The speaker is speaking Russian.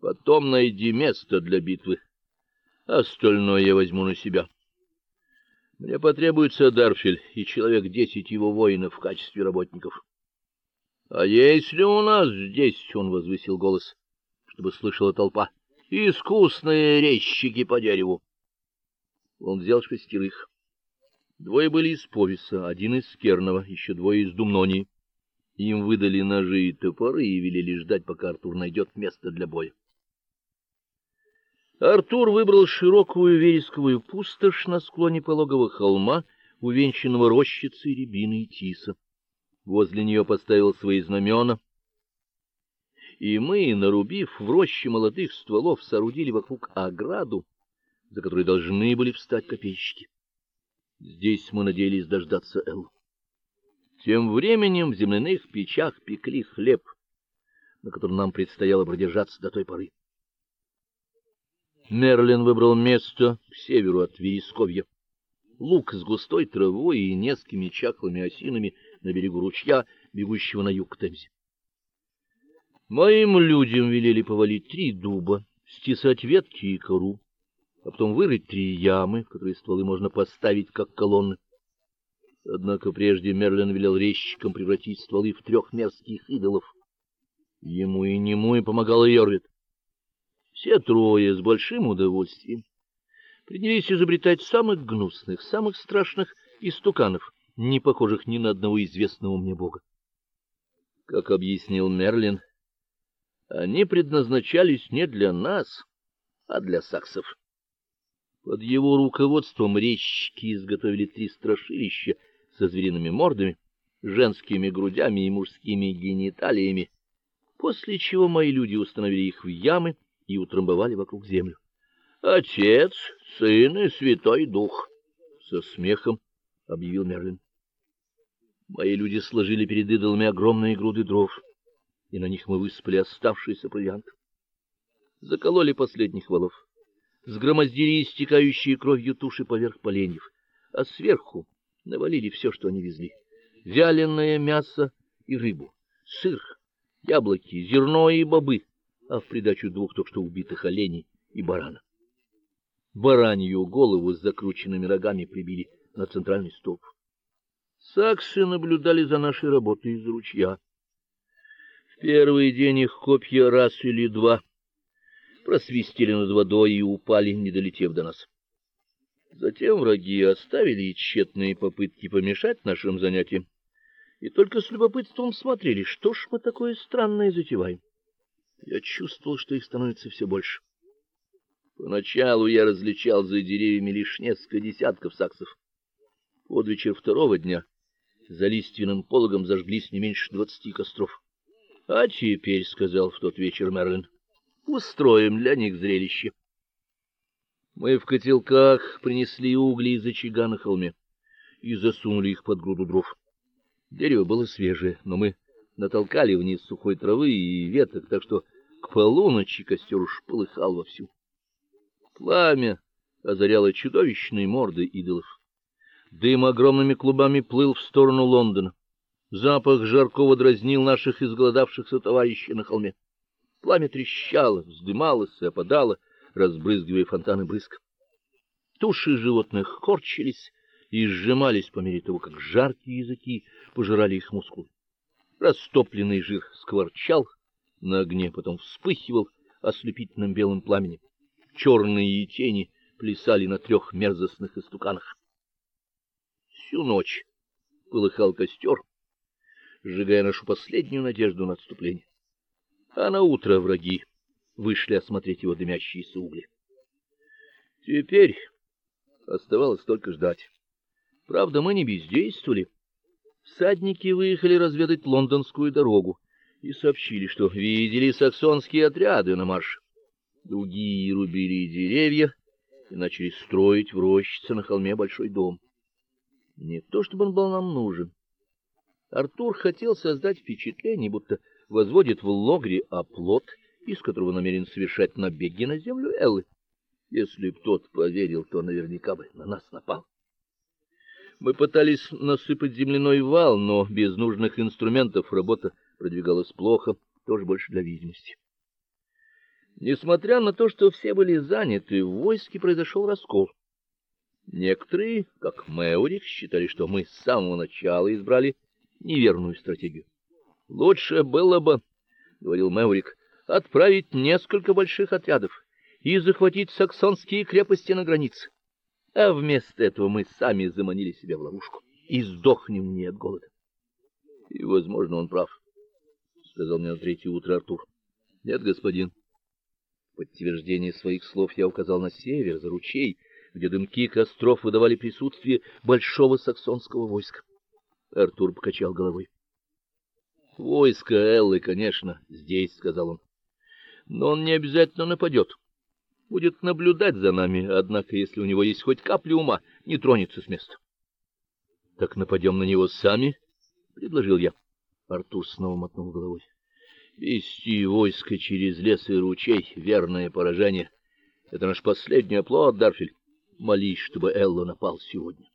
Потом найди место для битвы. Остальное я возьму на себя. Мне потребуется Дарфель и человек десять его воинов в качестве работников. А если у нас здесь, он возвысил голос, чтобы слышала толпа, искусные резчики по дереву. Он взял шестерых. Двое были из Повиса, один из Кернова, еще двое из Думнонии. Им выдали ножи и топоры и велели ждать, пока Артур найдет место для боя. Артур выбрал широкую вересковую пустошь на склоне пологого холма, увенчанного рощицей рябины и тиса. Возле нее поставил свои знамена, и мы, нарубив в роще молодых стволов, соорудили вокруг ограду, за которой должны были встать копейщики. Здесь мы надеялись дождаться Эл. Тем временем в земляных печах пекли хлеб, на котором нам предстояло продержаться до той поры. Мерлин выбрал место к северу от Вересковья. Луг с густой травой и несколькими чахлыми осинами на берегу ручья, бегущего на юг к Темзе. Моим людям велели повалить три дуба, стесать ветки и кору, а потом вырыть три ямы, в которые стволы можно поставить как колонны. Однако прежде Мерлин велел резчикам превратить стволы в трех мерзких идолов. Ему и нему и помогал Йорвит. Все трое с большим удовольствием принялись изобретать самых гнусных, самых страшных истуканов, не похожих ни на одного известного мне бога. Как объяснил Мерлин, они предназначались не для нас, а для саксов. Под его руководством резчики изготовили три страшилища со звериными мордами, женскими грудями и мужскими гениталиями, после чего мои люди установили их в ямы и утрамбовали вокруг землю. Отец, Сын и Святой Дух, со смехом объявил Мерлин. Мои люди сложили перед идолами огромные груды дров, и на них мы высыпали оставшийся провиант. Закололи последних волов, сгромоздили истекающие кровью туши поверх поленьев, а сверху навалили все, что они везли: вяленое мясо и рыбу, сыр, яблоки, зерно и бобы а в придачу двух только что убитых оленей и барана. Баранью голову с закрученными рогами прибили на центральный столб. Саксы наблюдали за нашей работой из ручья. В первый день их копья раз или два просвистели над водой и упали, не долетев до нас. Затем враги оставили тщетные попытки помешать нашим занятиям и только с любопытством смотрели, что ж мы такое странное затеваем. Я чувствовал, что их становится все больше. Поначалу я различал за деревьями лишь несколько десятков саксов. Под вечер второго дня за лиственным пологом зажглись не меньше двадцати костров. А теперь, сказал в тот вечер Мерлин, устроим для них зрелище. Мы в котелках принесли угли из очага на холме и засунули их под груду дров. Дерево было свежее, но мы натолкали вниз сухой травы и веток, так что к полуночи костер уж полыхал вовсю. Пламя озаряло чудовищные морды идолов. Дым огромными клубами плыл в сторону Лондона. Запах жаркого дразнил наших изголодавшихся товарищей на холме. Пламя трещало, вздымалось и опадало, разбрызгивая фонтаны брызг. Туши животных корчились и сжимались по мере того, как жаркие языки пожирали их мускулы. Растопленный жир скворчал на огне, потом вспыхивал ослепительным белым пламенем. Черные тени плясали на трех мерзостных истуканах. Всю ночь полыхал костер, сжигая нашу последнюю надежду на отступление. А на утро враги вышли осмотреть его дымящиеся угли. Теперь оставалось только ждать. Правда, мы не бездействовали. Всадники выехали разведать лондонскую дорогу и сообщили, что видели саксонские отряды на марш. Другие рубили деревья и начали строить в рощице на холме большой дом. Не то чтобы он был нам нужен. Артур хотел создать впечатление, будто возводит в Логре оплот, из которого намерен совершать набеги на землю Эллы. Если б тот поверил, то наверняка бы на нас напал. Мы пытались насыпать земляной вал, но без нужных инструментов работа продвигалась плохо, тоже больше для видимости. Несмотря на то, что все были заняты, в войске произошел раскол. Некоторые, как Мэурик, считали, что мы с самого начала избрали неверную стратегию. Лучше было бы, говорил Мэурик, отправить несколько больших отрядов и захватить саксонские крепости на границе. А вместо этого мы сами заманили себя в ловушку и сдохнем не от голода. И, возможно, он прав, сказал мне на третье утро Артур. Нет, господин. В подтверждение своих слов я указал на север, за ручей, где дымки костров выдавали присутствие большого саксонского войска. Артур покачал головой. Войско Эллы, конечно, здесь, сказал он. Но он не обязательно нападет. Будет наблюдать за нами, однако если у него есть хоть капля ума, не тронется с места. Так нападем на него сами, предложил я. Артур снова мотнул головой. Вести войско через лес и ручей верное поражение. Это наш последний оплот, Дарфиль. Молись, чтобы Элла напал сегодня.